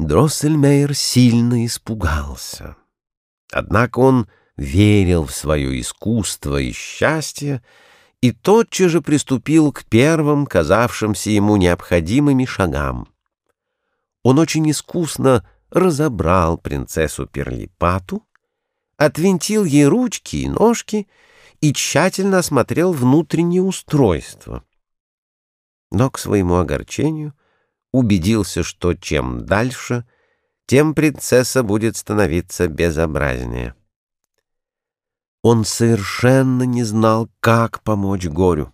Дроссельмейер сильно испугался. Однако он верил в свое искусство и счастье и тотчас же приступил к первым, казавшимся ему необходимыми шагам. Он очень искусно разобрал принцессу Перлипату, отвинтил ей ручки и ножки и тщательно осмотрел внутреннее устройство. Но, к своему огорчению, убедился, что чем дальше, тем принцесса будет становиться безобразнее. Он совершенно не знал, как помочь горю,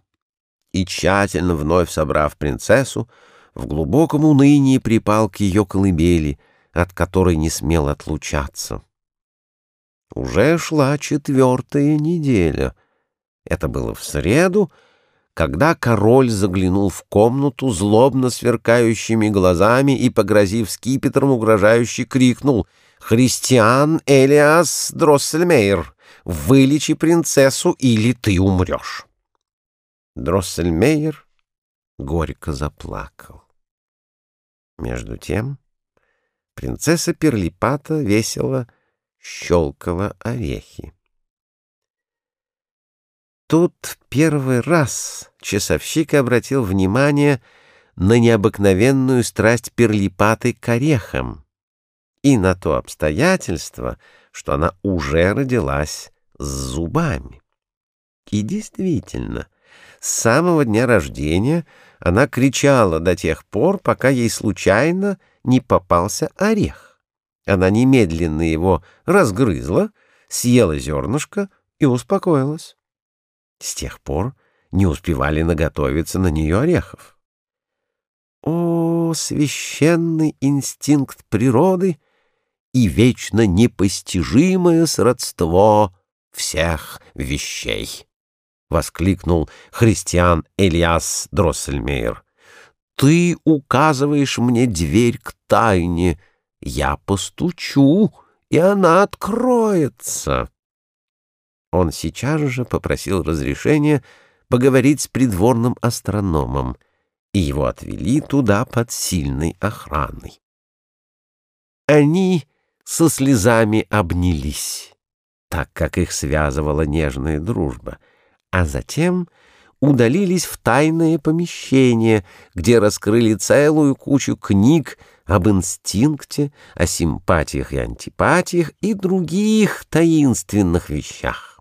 и, тщательно вновь собрав принцессу, в глубоком унынии припал к ее колыбели, от которой не смел отлучаться. Уже шла четвертая неделя. Это было в среду, когда король заглянул в комнату злобно сверкающими глазами и, погрозив скипетром, угрожающе крикнул «Христиан Элиас Дроссельмейр, вылечи принцессу, или ты умрешь!» Дроссельмейер горько заплакал. Между тем принцесса Перлипата весело щелкала орехи. Тут первый раз часовщик обратил внимание на необыкновенную страсть перлипаты к орехам и на то обстоятельство, что она уже родилась с зубами. И действительно, с самого дня рождения она кричала до тех пор, пока ей случайно не попался орех. Она немедленно его разгрызла, съела зернышко и успокоилась. С тех пор не успевали наготовиться на нее орехов. О, священный инстинкт природы и вечно непостижимое сродство всех вещей! — воскликнул христиан Элиас Дроссельмейер. «Ты указываешь мне дверь к тайне. Я постучу, и она откроется». Он сейчас же попросил разрешения поговорить с придворным астрономом, и его отвели туда под сильной охраной. Они со слезами обнялись, так как их связывала нежная дружба, а затем удалились в тайное помещение, где раскрыли целую кучу книг об инстинкте, о симпатиях и антипатиях и других таинственных вещах.